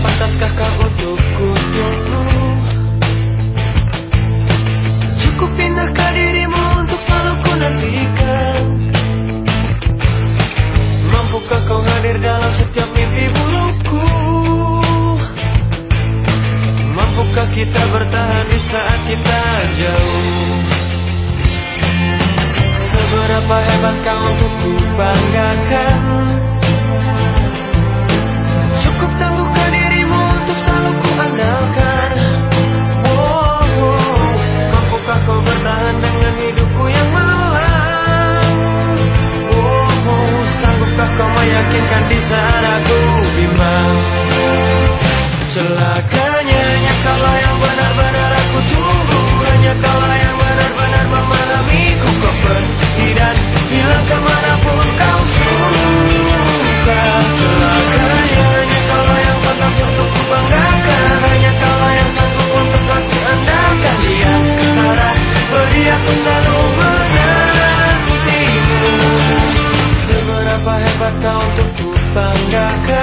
pantaskah kau untukku tunggu Cukup pindahkah dirimu untuk selalu ku nantikan? Mampukah kau hadir dalam setiap mimpi burukku? Mampukah kita bertahan di saat kita jauh? Seberapa hebat kau untuk ku banggakan maka untuk ku banggakan?